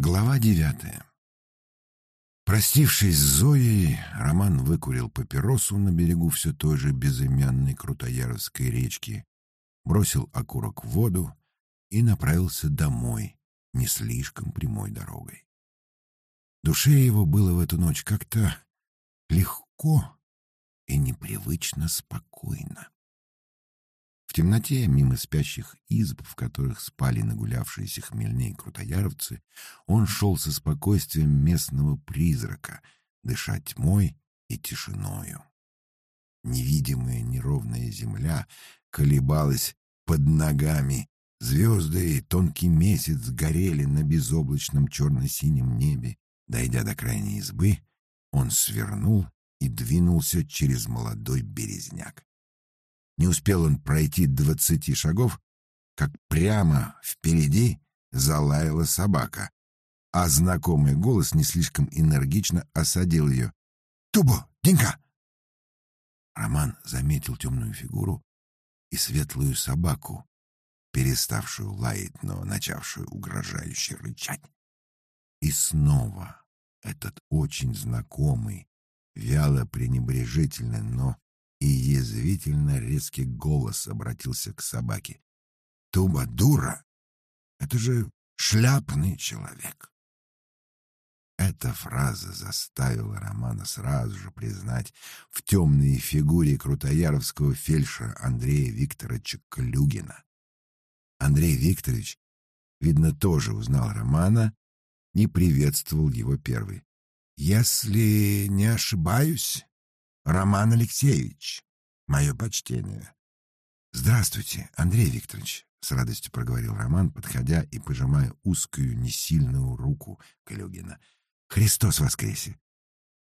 Глава девятая. Простившись с Зоей, Роман выкурил папиросу на берегу все той же безымянной Крутояровской речки, бросил окурок в воду и направился домой не слишком прямой дорогой. Душе его было в эту ночь как-то легко и непривычно спокойно. В темноте, мимо спящих изб, в которых спали нагулявшиеся хмельные крутояровцы, он шел со спокойствием местного призрака, дыша тьмой и тишиною. Невидимая неровная земля колебалась под ногами, звезды и тонкий месяц горели на безоблачном черно-синем небе. Дойдя до крайней избы, он свернул и двинулся через молодой березняк. Не успел он пройти двадцати шагов, как прямо впереди залаяла собака, а знакомый голос не слишком энергично осадил ее. «Тубо! Денька!» Роман заметил темную фигуру и светлую собаку, переставшую лаять, но начавшую угрожающе рычать. И снова этот очень знакомый, вяло пренебрежительный, но и язвительно резкий голос обратился к собаке. «Туба дура! Это же шляпный человек!» Эта фраза заставила Романа сразу же признать в темной фигуре крутояровского фельдшера Андрея Викторовича Клюгина. Андрей Викторович, видно, тоже узнал Романа и приветствовал его первый. «Если не ошибаюсь, Роман Алексеевич, мое почтение. Здравствуйте, Андрей Викторович, с радостью проговорил Роман, подходя и пожимая узкую, несильную руку Калюгина. Христос воскресе!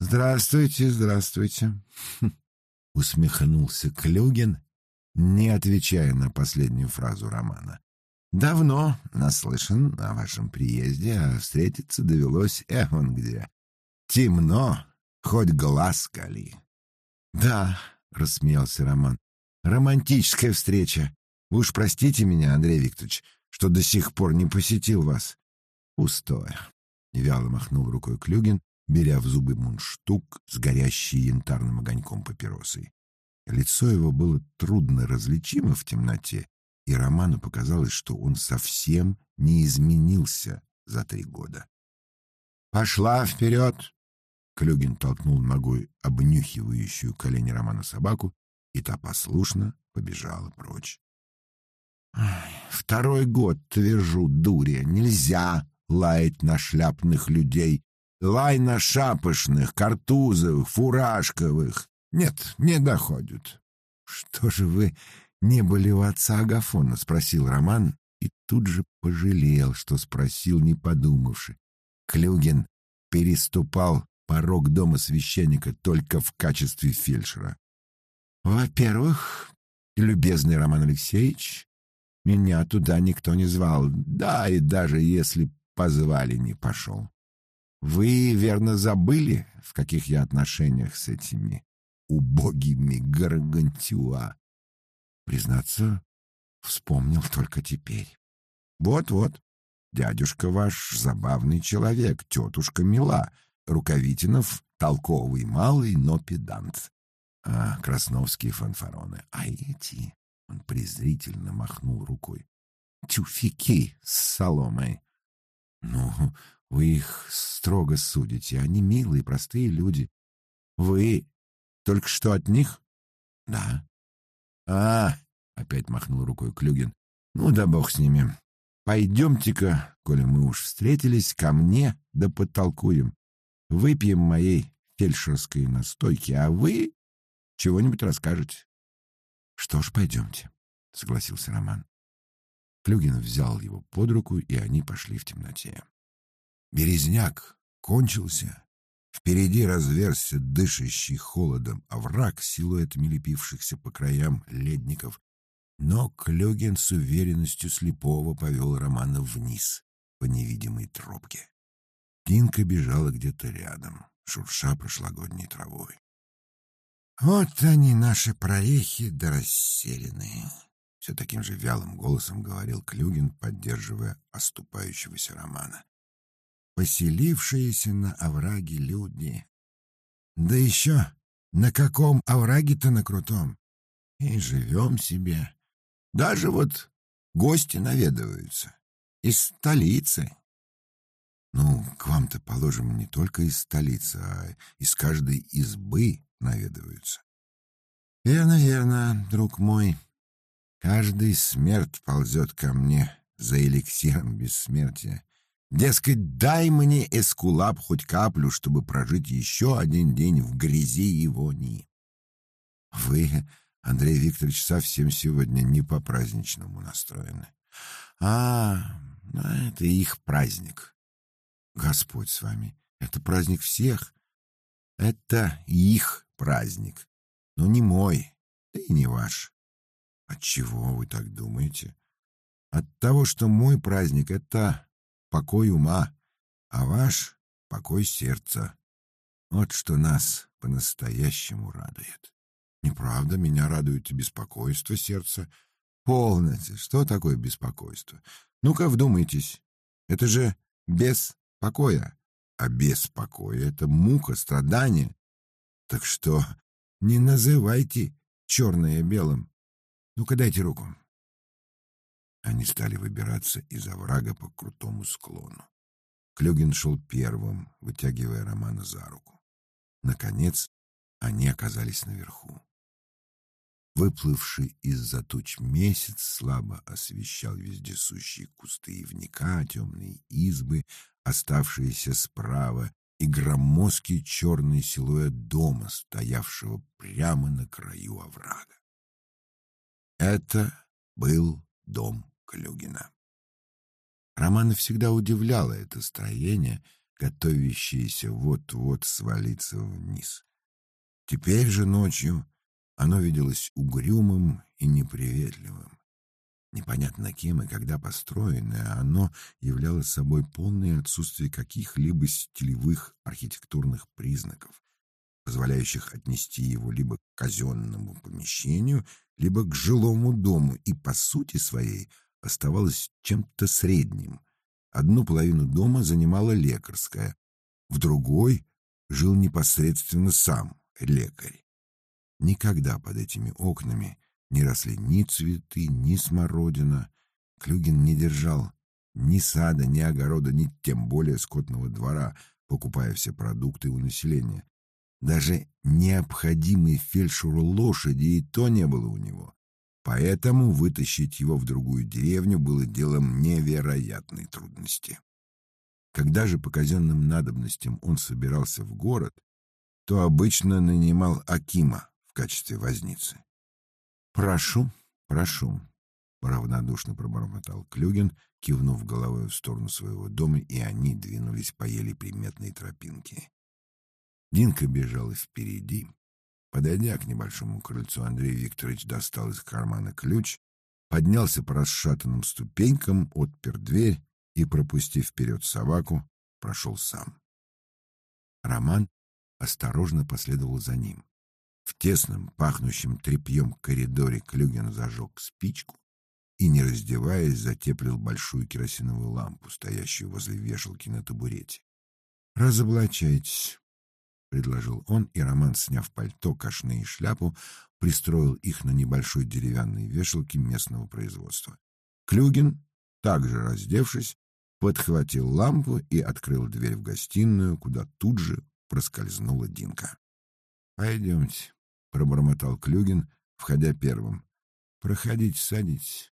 Здравствуйте, здравствуйте! Усмехнулся Клюгин, не отвечая на последнюю фразу Романа. Давно наслышан о вашем приезде, а встретиться довелось эвон где. Темно, хоть глаз кали. «Да», — рассмеялся Роман, — «романтическая встреча. Вы уж простите меня, Андрей Викторович, что до сих пор не посетил вас». «Пустое», — вяло махнул рукой Клюгин, беря в зубы мундштук с горящей янтарным огоньком папиросой. Лицо его было трудно различимо в темноте, и Роману показалось, что он совсем не изменился за три года. «Пошла вперед!» Клюгин толкнул ногой обнюхивающую колени Романа собаку, и та послушно побежала прочь. «Второй год твержу, дуря, нельзя лаять на шляпных людей. Лай на шапошных, картузовых, фуражковых. Нет, не доходят». «Что же вы не были у отца Агафона?» — спросил Роман и тут же пожалел, что спросил, не подумавши. Клюгин переступал порог дома священника только в качестве фельдшера. Во-первых, любезный Роман Алексеевич, меня туда никто не звал, да и даже если позвали, не пошел. Вы, верно, забыли, в каких я отношениях с этими убогими гаргантюа? Признаться, вспомнил только теперь. Вот-вот, дядюшка ваш забавный человек, тетушка мила — Рукавитинов — толковый малый, но педант. А красновские фанфароны. А эти... Он презрительно махнул рукой. Тюфяки с соломой. Ну, вы их строго судите. Они милые, простые люди. Вы только что от них? Да. А, опять махнул рукой Клюгин. Ну да бог с ними. Пойдемте-ка, коли мы уж встретились, ко мне да потолкуем. Выпьем моей фельдшерской настойки, а вы чего-нибудь расскажете. — Что ж, пойдемте, — согласился Роман. Клюгин взял его под руку, и они пошли в темноте. Березняк кончился. Впереди разверзся дышащий холодом овраг силуэтами лепившихся по краям ледников. Но Клюгин с уверенностью слепого повел Романа вниз по невидимой тропке. Тинка бежала где-то рядом, шурша прошлогодней травой. «Вот они, наши прорехи да расселенные!» Все таким же вялым голосом говорил Клюгин, поддерживая оступающегося Романа. поселившиеся на овраге люди. Да еще на каком овраге-то на крутом? И живем себе. Даже вот гости наведываются. Из столицы. Ну, к вам-то, положим, не только из столицы, а из каждой избы наведываются. Верно, верно, друг мой. Каждый смерть ползет ко мне за эликсиром бессмертия. Дескать, дай мне эскулап хоть каплю, чтобы прожить еще один день в грязи и вони. Вы, Андрей Викторович, совсем сегодня не по-праздничному настроены. А, ну, это их праздник. Господь с вами. Это праздник всех. Это их праздник. Но не мой, да и не ваш. Отчего вы так думаете? От того, что мой праздник — это покой ума, а ваш — покой сердца. Вот что нас по-настоящему радует. Неправда, меня радует беспокойство сердца. Полноте, что такое беспокойство? Ну-ка вдумайтесь. Это же без покоя. А без покоя — это мука, страдание. Так что не называйте черное белым. Ну-ка дайте руку. Они стали выбираться из оврага по крутому склону. Клюгин шел первым, вытягивая Романа за руку. Наконец, они оказались наверху. Выплывший из-за туч месяц слабо освещал вездесущие кусты ивника, темные избы, оставшиеся справа, и громоздкий черный силуэт дома, стоявшего прямо на краю оврага. Это был дом Клюгина. Романа всегда удивляло это строение, готовящееся вот-вот свалиться вниз. Теперь же ночью оно виделось угрюмым и неприветливым. Непонятно кем и когда построенное, оно являло собой полное отсутствие каких-либо стилевых архитектурных признаков, позволяющих отнести его либо к казенному помещению, либо к жилому дому, и по сути своей оставалось чем-то средним. Одну половину дома занимала лекарская, в другой жил непосредственно сам лекарь. Никогда под этими окнами не росли ни цветы, ни смородина. Клюгин не держал ни сада, ни огорода, ни тем более скотного двора, покупая все продукты у населения. Даже необходимой фельдшеру лошади и то не было у него. Поэтому вытащить его в другую деревню было делом невероятной трудности. Когда же по казенным надобностям он собирался в город, то обычно нанимал Акима в качестве возницы. «Прошу, прошу», — равнодушно пробормотал Клюгин, кивнув головой в сторону своего дома, и они двинулись по еле приметной тропинке. Динка бежала впереди. Подойдя к небольшому крыльцу, Андрей Викторович достал из кармана ключ, поднялся по расшатанным ступенькам, отпер дверь и, пропустив вперед собаку, прошел сам. Роман осторожно последовал за ним. В тесном, пахнущем тряпьем коридоре Клюгин зажег спичку и, не раздеваясь, затеплил большую керосиновую лампу, стоящую возле вешалки на табурете. «Разоблачайтесь», — предложил он, и Роман, сняв пальто, кашне и шляпу, пристроил их на небольшой деревянной вешалке местного производства. Клюгин, также раздевшись, подхватил лампу и открыл дверь в гостиную, куда тут же проскользнула Динка. «Пойдемте», — пробормотал Клюгин, входя первым. «Проходите, садитесь».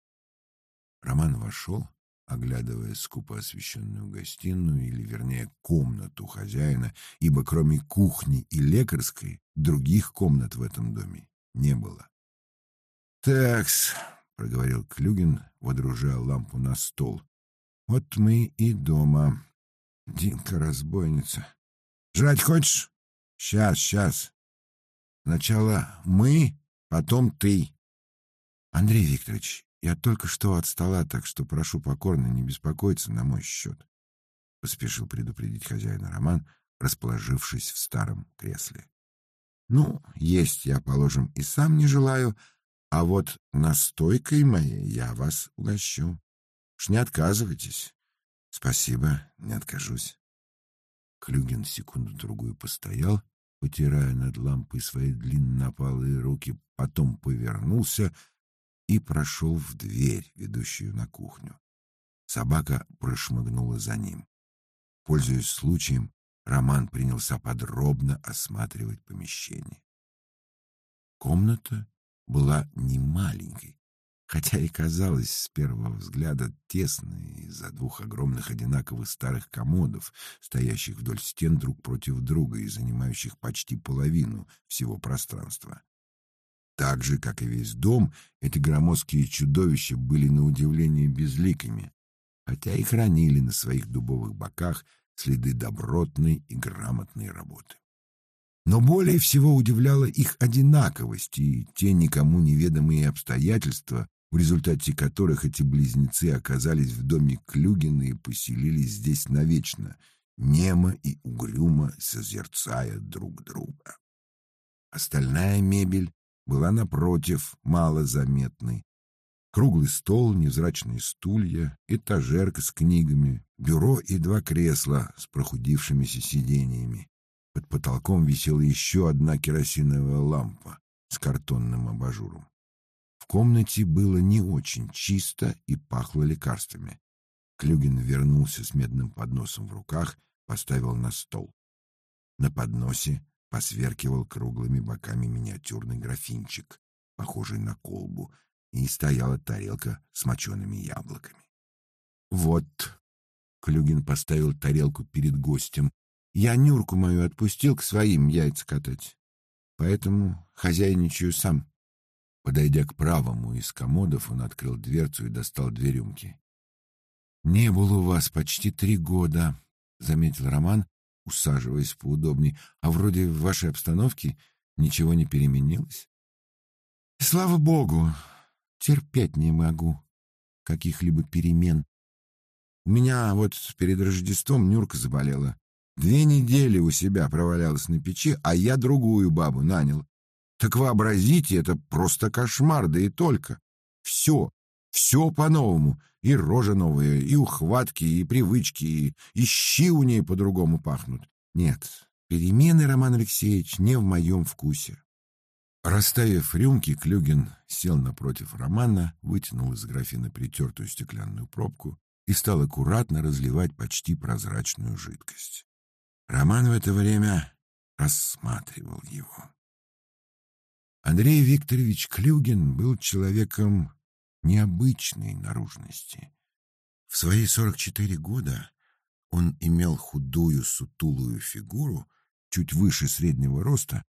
Роман вошел, оглядывая скупо освещенную гостиную, или, вернее, комнату хозяина, ибо кроме кухни и лекарской других комнат в этом доме не было. «Такс», — проговорил Клюгин, водружая лампу на стол, — «вот мы и дома. Динка-разбойница. Жрать хочешь? Сейчас, сейчас. Сначала мы, потом ты». «Андрей Викторович, я только что от стола, так что прошу покорно не беспокоиться на мой счет. Поспешил предупредить хозяина Роман, расположившись в старом кресле. Ну, есть я, положим, и сам не желаю, а вот настойкой моей я вас угощу. Уж не отказывайтесь. Спасибо, не откажусь. Клюгин секунду-другую постоял, потирая над лампой свои длиннопалые руки, потом повернулся и прошел в дверь, ведущую на кухню. Собака прошмыгнула за ним. Пользуясь случаем, Роман принялся подробно осматривать помещение. Комната была не маленькой, хотя и казалась с первого взгляда тесной из-за двух огромных одинаковых старых комодов, стоящих вдоль стен друг против друга и занимающих почти половину всего пространства. Так же, как и весь дом, эти громоздкие чудовища были на удивление безликими, хотя и хранили на своих дубовых боках следы добротной и грамотной работы. Но более всего удивляла их одинаковость и те никому неведомые обстоятельства, в результате которых эти близнецы оказались в доме Клюгина и поселились здесь навечно, немо и угрюмо созерцая друг друга. Остальная мебель была, напротив, малозаметной. Круглый стол, невзрачные стулья, этажерка с книгами, бюро и два кресла с прохудившимися сиденьями. Под потолком висела еще одна керосиновая лампа с картонным абажуром. В комнате было не очень чисто и пахло лекарствами. Клюгин вернулся с медным подносом в руках, поставил на стол. На подносе посверкивал круглыми боками миниатюрный графинчик, похожий на колбу, и стояла тарелка с мочеными яблоками. «Вот», — Клюгин поставил тарелку перед гостем, — «я Нюрку мою отпустил к своим яйца катать, поэтому хозяйничаю сам». Подойдя к правому из комодов, он открыл дверцу и достал две рюмки. «Не было у вас почти три года», — заметил Роман, усаживаясь поудобнее. «А вроде в вашей обстановке ничего не переменилось?» «Слава богу! Терпеть не могу каких-либо перемен. У меня вот перед Рождеством Нюрка заболела. Две недели у себя провалялась на печи, а я другую бабу нанял. Так вообразите, это просто кошмар, да и только. Все, все по-новому. И рожа новая, и ухватки, и привычки, и, и щи у ней по-другому пахнут. Нет, перемены, Роман Алексеевич, не в моем вкусе. Расставив рюмки, Клюгин сел напротив Романа, вытянул из графина притертую стеклянную пробку и стал аккуратно разливать почти прозрачную жидкость. Роман в это время рассматривал его. Андрей Викторович Клюгин был человеком необычной наружности. В свои 44 года он имел худую сутулую фигуру, чуть выше среднего роста.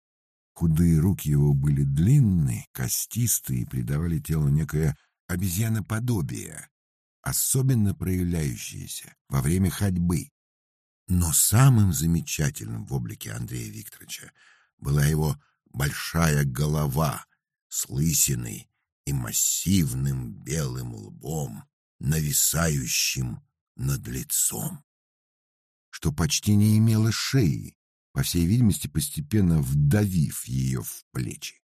Худые руки его были длинные, костистые и придавали телу некое обезьяноподобие, особенно проявляющееся во время ходьбы. Но самым замечательным в облике Андрея Викторовича была его большая голова с лысиной и массивным белым лбом, нависающим над лицом, что почти не имело шеи, по всей видимости, постепенно вдавив ее в плечи.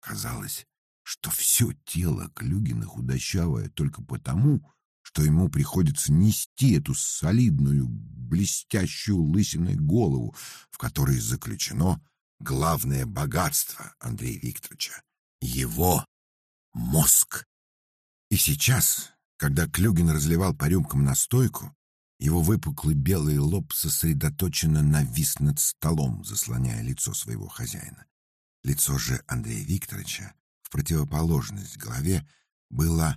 Казалось, что все тело Клюгина худощавое только потому, что ему приходится нести эту солидную, блестящую лысиной голову, в которой заключено главное богатство Андрея Викторовича — его мозг. И сейчас, когда Клюгин разливал по рюмкам настойку, его выпуклый белый лоб сосредоточенно навис над столом, заслоняя лицо своего хозяина. Лицо же Андрея Викторовича, в противоположность голове, было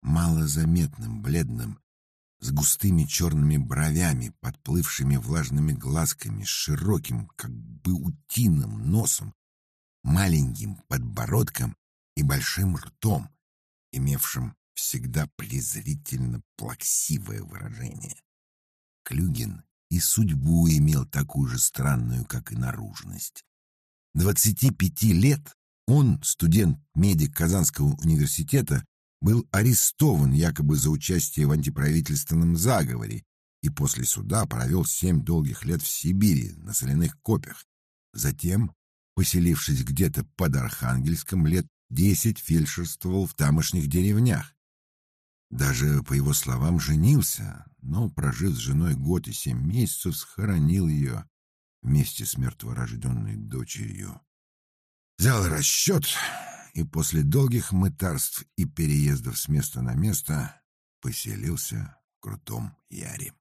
малозаметным, бледным, с густыми черными бровями, подплывшими влажными глазками, с широким, как бы утиным носом, маленьким подбородком и большим ртом, имевшим всегда презрительно плаксивое выражение. Клюгин и судьбу имел такую же странную, как и наружность. Двадцати пяти лет он, студент-медик Казанского университета, был арестован якобы за участие в антиправительственном заговоре и после суда провел семь долгих лет в Сибири на соляных копьях. Затем, поселившись где-то под Архангельском, лет десять фельдшерствовал в тамошних деревнях. Даже, по его словам, женился, но, прожив с женой год и семь месяцев, схоронил ее вместе с мертворожденной дочерью. Взял расчет и после долгих мытарств и переездов с места на место поселился в Крутом Яре.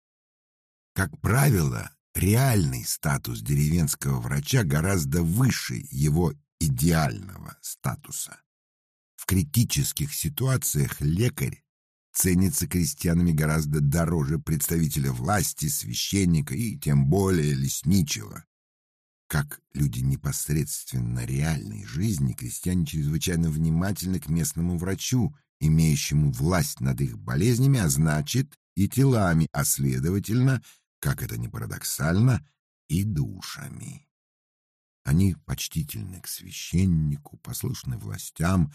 Как правило, реальный статус деревенского врача гораздо выше его идеального статуса. В критических ситуациях лекарь ценится крестьянами гораздо дороже представителя власти, священника и тем более лесничего. Как люди непосредственно реальной жизни, крестьяне чрезвычайно внимательны к местному врачу, имеющему власть над их болезнями, а значит и телами, а следовательно, как это ни парадоксально, и душами. Они почтительны к священнику, послушны властям,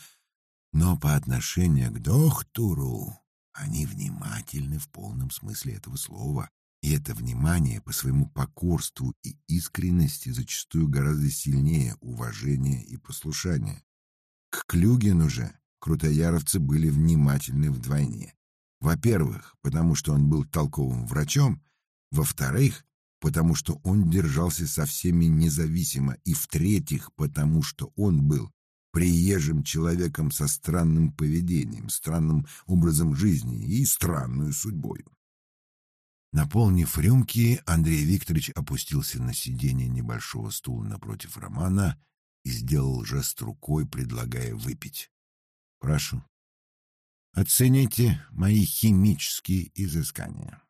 но по отношению к доктору они внимательны в полном смысле этого слова, и это внимание по своему покорству и искренности зачастую гораздо сильнее уважения и послушания. К Клюгину же крутояровцы были внимательны вдвойне. Во-первых, потому что он был толковым врачом, во-вторых, потому что он держался со всеми независимо, и в-третьих, потому что он был приезжим человеком со странным поведением, странным образом жизни и странной судьбой. Наполнив рюмки, Андрей Викторович опустился на сиденье небольшого стула напротив Романа и сделал жест рукой, предлагая выпить. «Прошу. Оцените мои химические изыскания».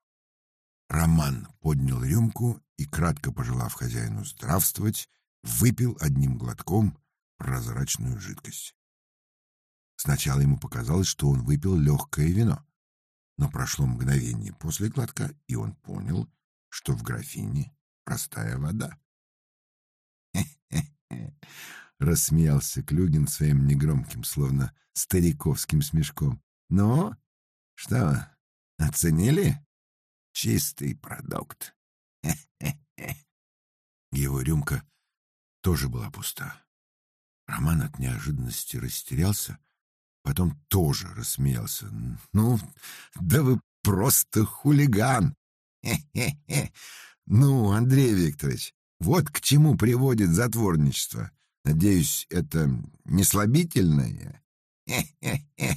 Роман поднял рюмку и, кратко пожелав хозяину здравствовать, выпил одним глотком прозрачную жидкость. Сначала ему показалось, что он выпил легкое вино, но прошло мгновение после глотка, и он понял, что в графине простая вода. рассмеялся Клюгин своим негромким, словно стариковским смешком. «Ну, что, оценили? Чистый продукт». Его рюмка тоже была пуста. Роман от неожиданности растерялся, потом тоже рассмеялся. «Ну, да вы просто хулиган! Хе-хе-хе! Ну, Андрей Викторович, вот к чему приводит затворничество. Надеюсь, это не слабительное? Хе-хе-хе!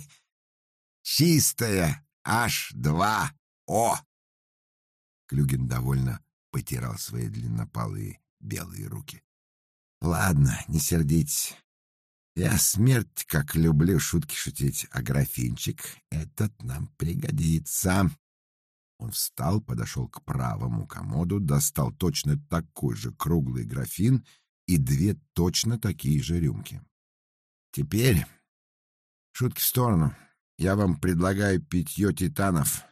Чистая H2O!» Клюгин довольно потирал свои длиннопалые белые руки. Ладно, не сердитесь. Я смерть, как люблю шутки шутить, а графинчик этот нам пригодится. Он встал, подошел к правому комоду, достал точно такой же круглый графин и две точно такие же рюмки. Теперь, шутки в сторону, я вам предлагаю питье титанов.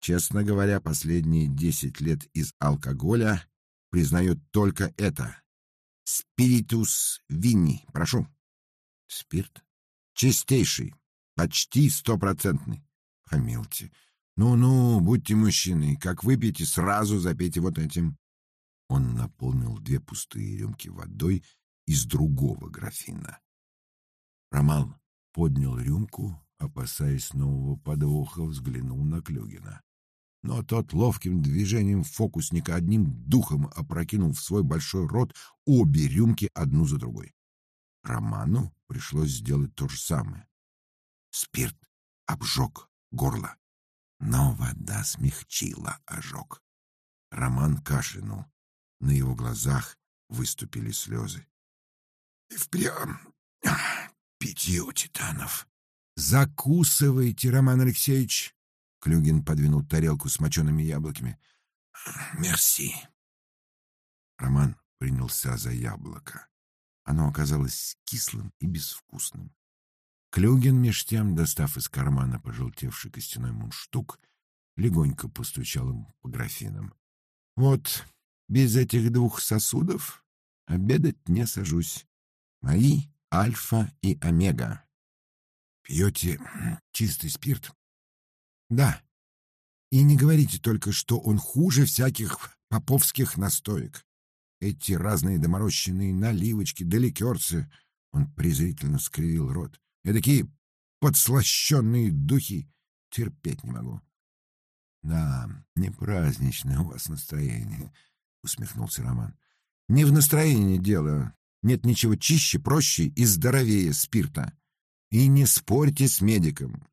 Честно говоря, последние десять лет из алкоголя признают только это Спиритус винни, прошу. Спирт? Чистейший, почти стопроцентный. Помилте. Ну-ну, будьте мужчиной. Как выпьете, сразу запейте вот этим. Он наполнил две пустые рюмки водой из другого графина. Роман поднял рюмку, опасаясь нового подвоха, взглянул на Клюгина но тот ловким движением фокусника одним духом опрокинул в свой большой рот обе рюмки одну за другой. Роману пришлось сделать то же самое. Спирт обжег горло, но вода смягчила ожог. Роман кашлянул. На его глазах выступили слезы. — И впрямь питье титанов. — Закусывайте, Роман Алексеевич, Клюгин подвинул тарелку с мочеными яблоками. «Мерси». Роман принялся за яблоко. Оно оказалось кислым и безвкусным. Клюгин, меж тем, достав из кармана пожелтевший костяной мундштук, легонько постучал им по графинам. «Вот, без этих двух сосудов обедать не сажусь. Мои альфа и омега. Пьете чистый спирт? Да. И не говорите только, что он хуже всяких поповских настоек. Эти разные доморощенные наливочки да ликерцы. Он презрительно скривил рот. Эдакие подслащенные духи. терпеть не могу. Да, не праздничное у вас настроение, усмехнулся Роман. Не в настроении дело. Нет ничего чище, проще и здоровее спирта. И не спорьте с медиком.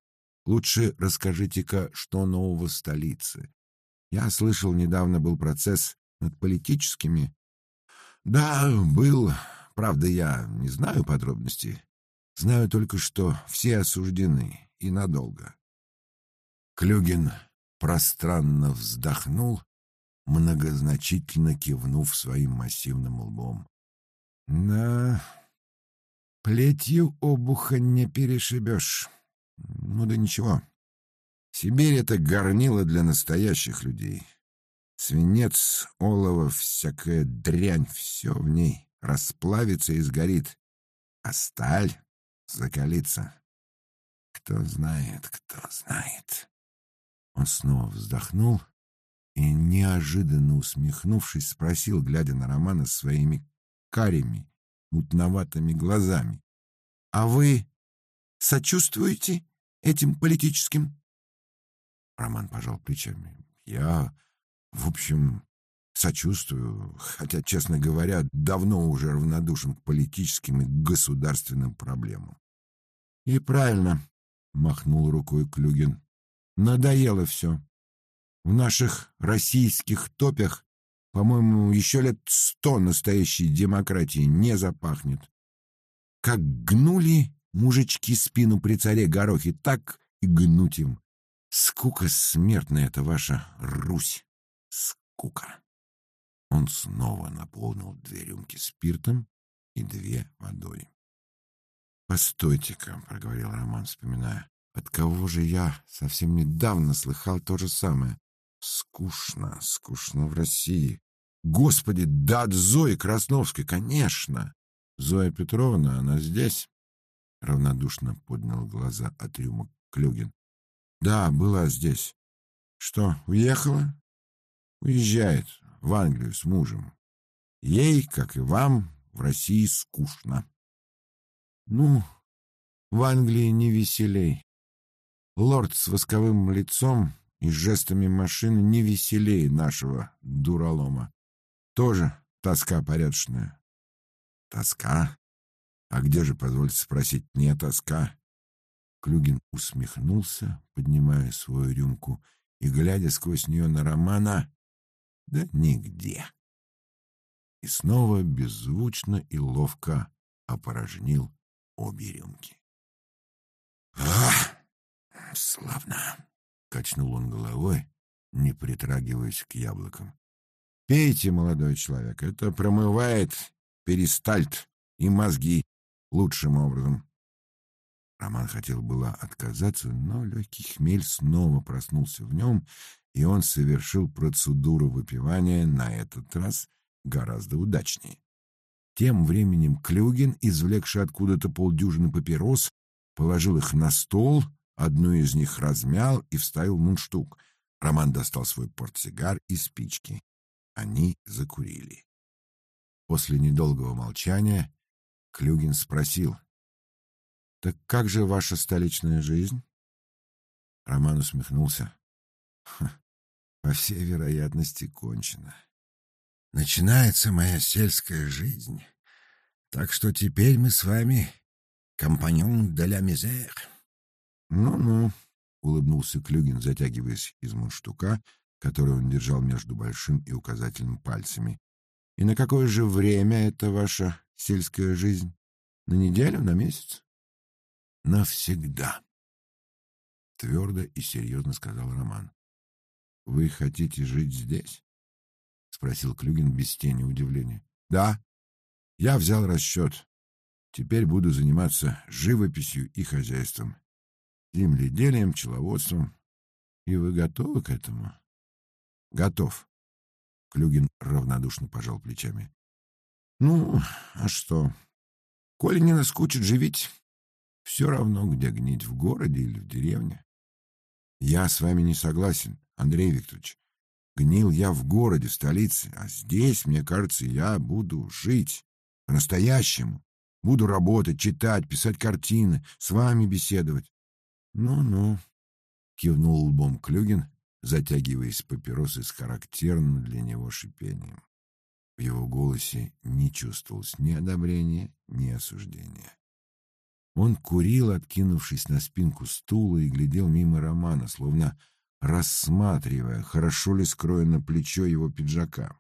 Лучше расскажите-ка, что нового в столице. Я слышал, недавно был процесс над политическими. Да, был. Правда, я не знаю подробностей. Знаю только, что все осуждены и надолго. Клюгин пространно вздохнул, многозначительно кивнув своим массивным лбом. Да, плетью обуха не перешибешь. Ну да ничего. Сибирь — это горнило для настоящих людей. Свинец, олово, всякая дрянь — все в ней расплавится и сгорит. А сталь закалится. Кто знает, кто знает. Он снова вздохнул и, неожиданно усмехнувшись, спросил, глядя на Романа своими карими, мутноватыми глазами. — А вы сочувствуете этим политическим? Роман пожал плечами. — Я, в общем, сочувствую, хотя, честно говоря, давно уже равнодушен к политическим и государственным проблемам. — И правильно, — махнул рукой Клюгин. — Надоело все. В наших российских топях, по-моему, еще лет сто настоящей демократии не запахнет. Как гнули мужички спину при царе Горохе, так и гнуть им. Скука смертная это ваша Русь. Скука. Он снова наполнил две рюмки спиртом и две водой. «Постойте-ка», — проговорил Роман, вспоминая, — «от кого же я совсем недавно слыхал то же самое? Скучно, скучно в России. Господи, да от Зои Красновской, конечно! Зоя Петровна, она здесь?» Равнодушно поднял глаза от рюмок Клюгин. «Да, была здесь. Что, уехала?» «Уезжает в Англию с мужем. Ей, как и вам, в России скучно». «Ну, в Англии не веселей. Лорд с восковым лицом и жестами машины не веселей нашего дуралома. Тоже тоска порядочная. Тоска? А где же, позвольте спросить, не тоска? Клюгин усмехнулся, поднимая свою рюмку и глядя сквозь нее на Романа. Да нигде. И снова беззвучно и ловко опорожнил обе рюмки. «Ах, славно!» Качнул он головой, не притрагиваясь к яблокам. «Пейте, молодой человек, это промывает перистальт и мозги лучшим образом». Роман хотел было отказаться, но легкий хмель снова проснулся в нем, и он совершил процедуру выпивания на этот раз гораздо удачнее. Тем временем Клюгин, извлекший откуда-то полдюжины папирос, положил их на стол Одну из них размял и вставил мундштук. Роман достал свой портсигар и спички. Они закурили. После недолгого молчания Клюгин спросил. — Так как же ваша столичная жизнь? Роман усмехнулся. — По всей вероятности, кончена. Начинается моя сельская жизнь. Так что теперь мы с вами компаньон де ля мизère. «Ну-ну», — улыбнулся Клюгин, затягиваясь из мундштука, который он держал между большим и указательным пальцами. «И на какое же время это ваша сельская жизнь? На неделю, на месяц?» «Навсегда», — твердо и серьезно сказал Роман. «Вы хотите жить здесь?» — спросил Клюгин без тени удивления. «Да. Я взял расчет. Теперь буду заниматься живописью и хозяйством земледелием, пчеловодством. И вы готовы к этому? Готов. Клюгин равнодушно пожал плечами. Ну, а что? Коли не наскучит живить, все равно, где гнить, в городе или в деревне. Я с вами не согласен, Андрей Викторович. Гнил я в городе, в столице, а здесь, мне кажется, я буду жить по-настоящему. Буду работать, читать, писать картины, с вами беседовать. «Ну-ну», — кивнул лбом Клюгин, затягиваясь папиросой с характерным для него шипением. В его голосе не чувствовалось ни одобрения, ни осуждения. Он курил, откинувшись на спинку стула, и глядел мимо Романа, словно рассматривая, хорошо ли скроено плечо его пиджака.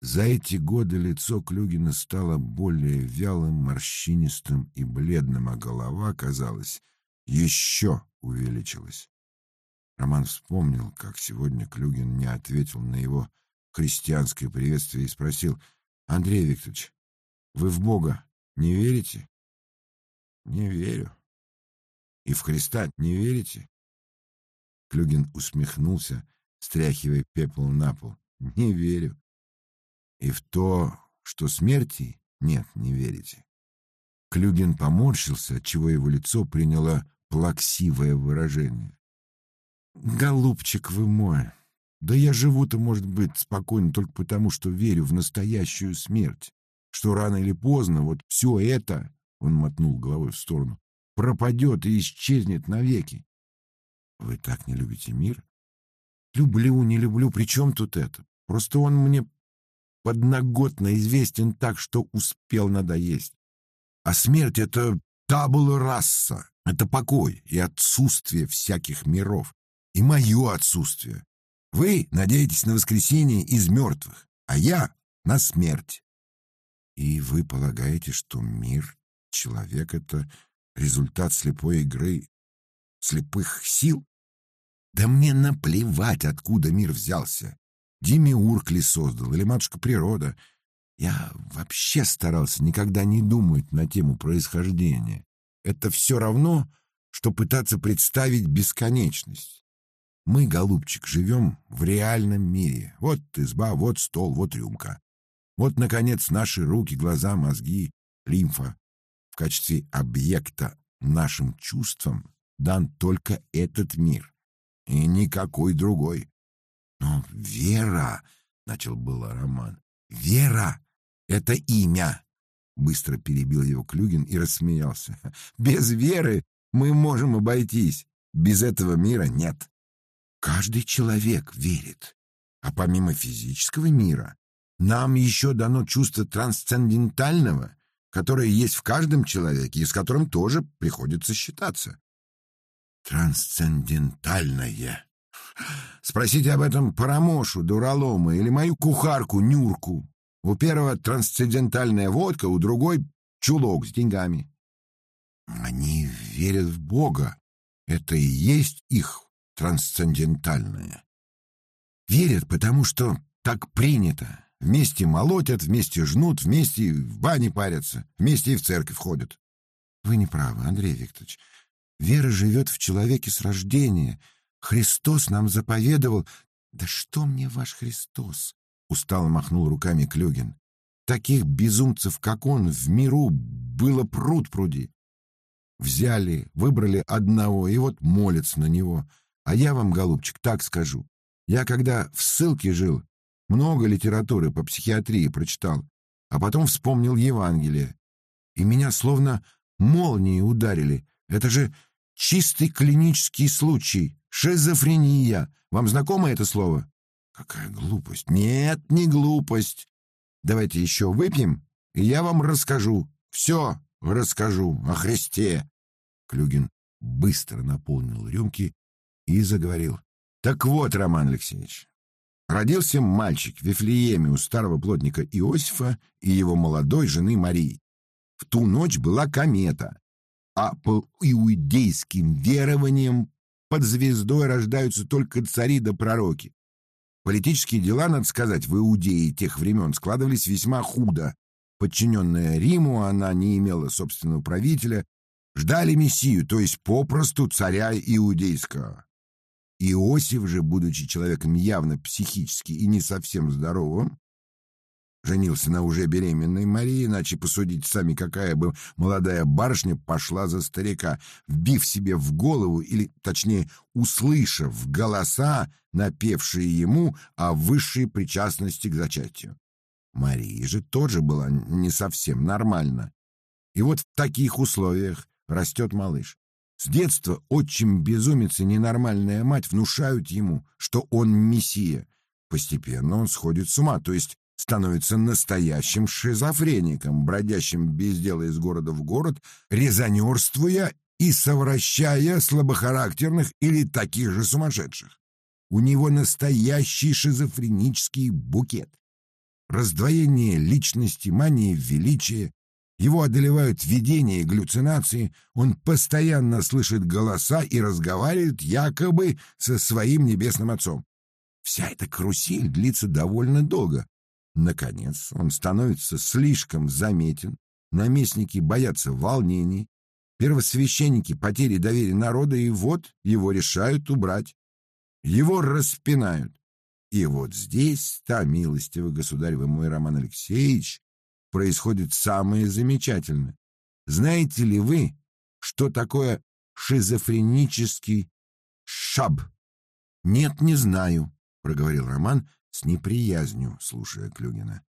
За эти годы лицо Клюгина стало более вялым, морщинистым и бледным, а голова, казалось, еще увеличилась. Роман вспомнил, как сегодня Клюгин не ответил на его христианское приветствие и спросил, «Андрей Викторович, вы в Бога не верите?» «Не верю». «И в Христа не верите?» Клюгин усмехнулся, стряхивая пепел на пол. «Не верю». «И в то, что смерти нет, не верите?» Клюгин поморщился, отчего его лицо приняло плаксивое выражение. «Голубчик вы мой, да я живу-то, может быть, спокойно только потому, что верю в настоящую смерть, что рано или поздно вот все это, — он мотнул головой в сторону, — пропадет и исчезнет навеки. Вы так не любите мир? Люблю, не люблю, при чем тут это? Просто он мне подноготно известен так, что успел надоесть. А смерть — это табула раса, это покой и отсутствие всяких миров, и мое отсутствие. Вы надеетесь на воскресение из мертвых, а я — на смерть. И вы полагаете, что мир, человек — это результат слепой игры слепых сил? Да мне наплевать, откуда мир взялся. Демиург ли создал, или матушка природа. Я вообще старался никогда не думать на тему происхождения. Это все равно, что пытаться представить бесконечность. Мы, голубчик, живем в реальном мире. Вот изба, вот стол, вот рюмка. Вот, наконец, наши руки, глаза, мозги, лимфа. В качестве объекта нашим чувствам дан только этот мир и никакой другой. Но вера, — начал было Роман, — вера — это имя. Быстро перебил его Клюгин и рассмеялся. Без веры мы можем обойтись. Без этого мира нет. Каждый человек верит. А помимо физического мира, нам еще дано чувство трансцендентального, которое есть в каждом человеке и с которым тоже приходится считаться. Трансцендентальное. Спросите об этом Парамошу, Дуралома или мою кухарку Нюрку. У первого трансцендентальная водка, у другой чулок с деньгами. Они верят в Бога. Это и есть их трансцендентальное. Верят, потому что так принято. Вместе молотят, вместе жнут, вместе в бане парятся, вместе и в церковь ходят. Вы не правы, Андрей Викторович. Вера живет в человеке с рождения. Христос нам заповедовал... Да что мне ваш Христос? Устало махнул руками Клюгин. Таких безумцев, как он, в миру было пруд пруди. Взяли, выбрали одного, и вот молятся на него — а я вам, голубчик, так скажу. Я когда в ссылке жил, много литературы по психиатрии прочитал, а потом вспомнил Евангелие. И меня словно молнией ударили. Это же чистый клинический случай. Шизофрения. Вам знакомо это слово? Какая глупость. Нет, не глупость. Давайте еще выпьем, и я вам расскажу. Все расскажу о Христе. Клюгин быстро наполнил рюмки и заговорил. «Так вот, Роман Алексеевич, родился мальчик в Вифлееме у старого плотника Иосифа и его молодой жены Марии. В ту ночь была комета, а по иудейским верованиям под звездой рождаются только цари да пророки. Политические дела, надо сказать, в Иудее тех времен складывались весьма худо. Подчиненная Риму, она не имела собственного правителя, ждали Мессию, то есть попросту царя иудейского. Иосиф же, будучи человеком явно психически и не совсем здоровым, женился на уже беременной Марии, иначе посудить сами, какая бы молодая барышня пошла за старика, вбив себе в голову, или, точнее, услышав голоса, напевшие ему о высшей причастности к зачатию. Мария же тоже была не совсем нормальна. И вот в таких условиях растет малыш. С детства отчим безумец и ненормальная мать внушают ему, что он мессия. Постепенно он сходит с ума, то есть становится настоящим шизофреником, бродящим без дела из города в город, резонерствуя и совращая слабохарактерных или таких же сумасшедших. У него настоящий шизофренический букет. Раздвоение личности, мания величия, его одолевают видения и галлюцинации, он постоянно слышит голоса и разговаривает якобы со своим небесным отцом. Вся эта карусель длится довольно долго, Наконец, он становится слишком заметен, наместники боятся волнений, первосвященники потери доверия народа, и вот его решают убрать. Его распинают. И вот здесь, та милостивый государь вы мой Роман Алексеевич, происходит самое замечательное. Знаете ли вы, что такое шизофренический шаб? Нет, не знаю, проговорил Роман, с неприязнью, слушая Клюгина.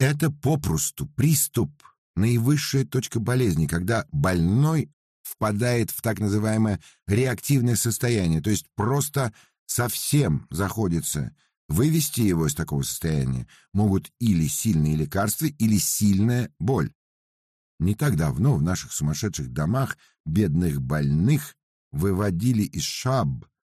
Это попросту приступ, наивысшая точка болезни, когда больной впадает в так называемое реактивное состояние, то есть просто совсем заходится. Вывести его из такого состояния могут или сильные лекарства, или сильная боль. Не так давно в наших сумасшедших домах бедных больных выводили из шаб,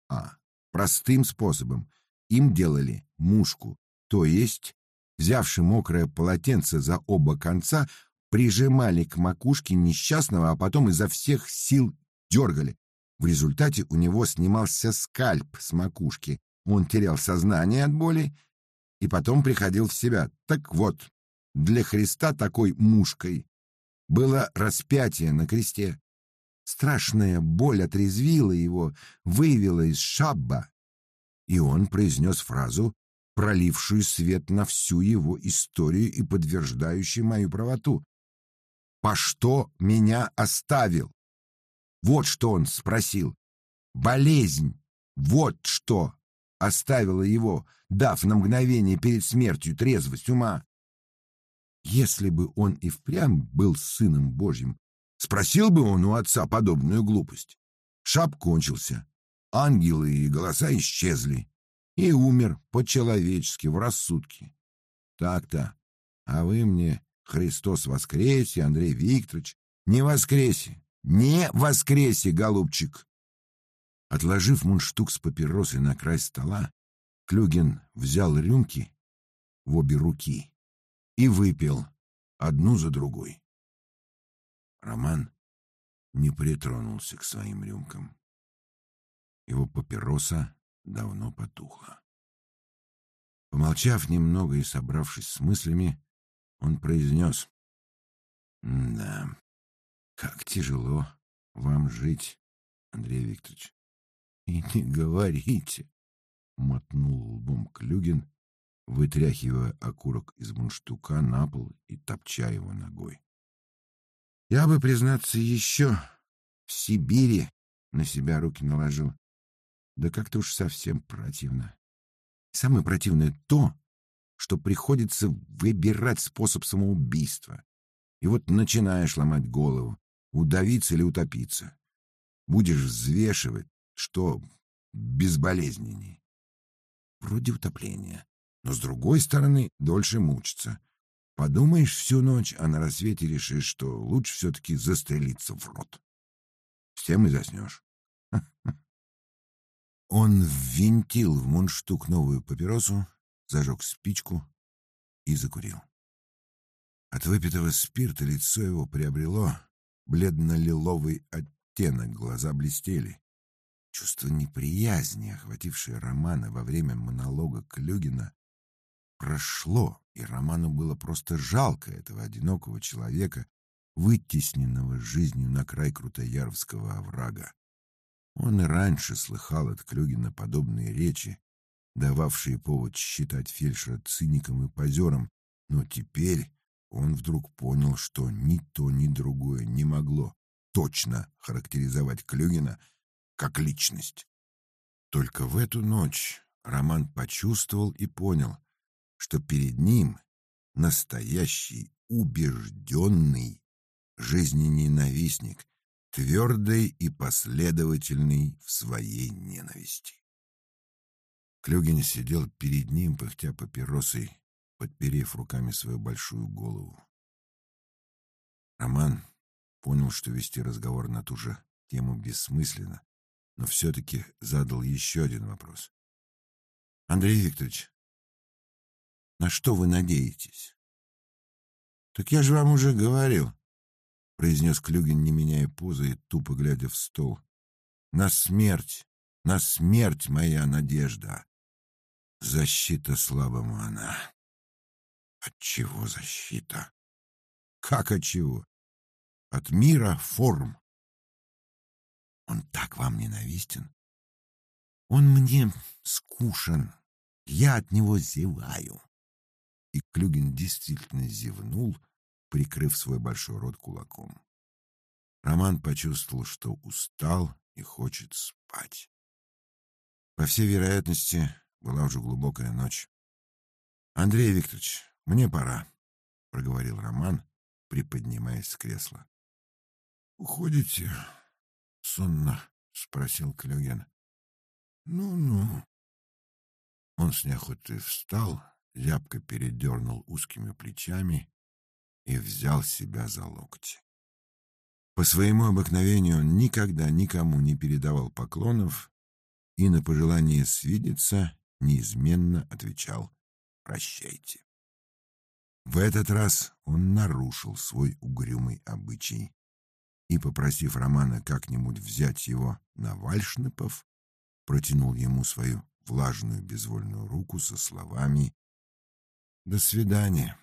а простым способом им делали мушку, то есть, взявши мокрое полотенце за оба конца, прижимали к макушке несчастного, а потом изо всех сил дергали. В результате у него снимался скальп с макушки. Он терял сознание от боли и потом приходил в себя. Так вот, для Христа такой мушкой было распятие на кресте. Страшная боль отрезвила его, вывела из шабба, и он произнес фразу, пролившую свет на всю его историю и подтверждающую мою правоту. «По что меня оставил?» Вот что он спросил. «Болезнь! Вот что!» оставила его, дав на мгновение перед смертью трезвость ума. Если бы он и впрямь был сыном Божьим, спросил бы он у отца подобную глупость. Шап кончился, ангелы и голоса исчезли, и умер по-человечески, в рассудке. Так-то. А вы мне, Христос воскресе, Андрей Викторович, не воскресе, не воскресе, голубчик. Отложив мундштук с папиросой на край стола, Клюгин взял рюмки в обе руки и выпил одну за другой. Роман не притронулся к своим рюмкам. Его папироса давно потухла. Помолчав немного и собравшись с мыслями, он произнес. «Да, как тяжело вам жить, Андрей Викторович». «И не говорите», — мотнул лбом Клюгин, вытряхивая окурок из мундштука на пол и топча его ногой. «Я бы, признаться, еще в Сибири на себя руки наложил. Да как-то уж совсем противно. Самое противное то, что приходится выбирать способ самоубийства. И вот начинаешь ломать голову, удавиться или утопиться. Будешь взвешивать, что безболезненней. Вроде утопления, но с другой стороны дольше мучиться. Подумаешь всю ночь, а на рассвете решишь, что лучше все-таки застрелиться в рот. С тем и заснешь. Он ввинтил в мундштук новую папиросу, зажег спичку и закурил. От выпитого спирта лицо его приобрело бледно-лиловый оттенок, глаза блестели. Чувство неприязни, охватившее Романа во время монолога Клюгина, прошло, и Роману было просто жалко этого одинокого человека, вытесненного жизнью на край Крутояровского оврага. Он и раньше слыхал от Клюгина подобные речи, дававшие повод считать фельдшера циником и позером, но теперь он вдруг понял, что ни то, ни другое не могло точно характеризовать Клюгина как личность. Только в эту ночь Роман почувствовал и понял, что перед ним настоящий убежденный жизнененавистник, твердой и последовательной в своей ненависти. Клюгин сидел перед ним, пыхтя папиросой, подперев руками свою большую голову. Роман понял, что вести разговор на ту же тему бессмысленно, но все-таки задал еще один вопрос. «Андрей Викторович, на что вы надеетесь?» «Так я же вам уже говорил», — произнес Клюгин, не меняя позы и тупо глядя в стол. «На смерть, на смерть моя надежда. Защита слабому она». «От чего защита?» «Как от чего?» «От мира форм». «Он так вам ненавистен?» «Он мне скушен. Я от него зеваю». И Клюгин действительно зевнул, прикрыв свой большой рот кулаком. Роман почувствовал, что устал и хочет спать. По всей вероятности, была уже глубокая ночь. «Андрей Викторович, мне пора», — проговорил Роман, приподнимаясь с кресла. «Уходите?» — сонно спросил Клюгин. «Ну-ну». Он с неохотой встал, зябко передернул узкими плечами и взял себя за локти. По своему обыкновению он никогда никому не передавал поклонов и на пожелание свидеться неизменно отвечал «Прощайте». В этот раз он нарушил свой угрюмый обычай и, попросив Романа как-нибудь взять его на вальшнепов, протянул ему свою влажную безвольную руку со словами «До свидания».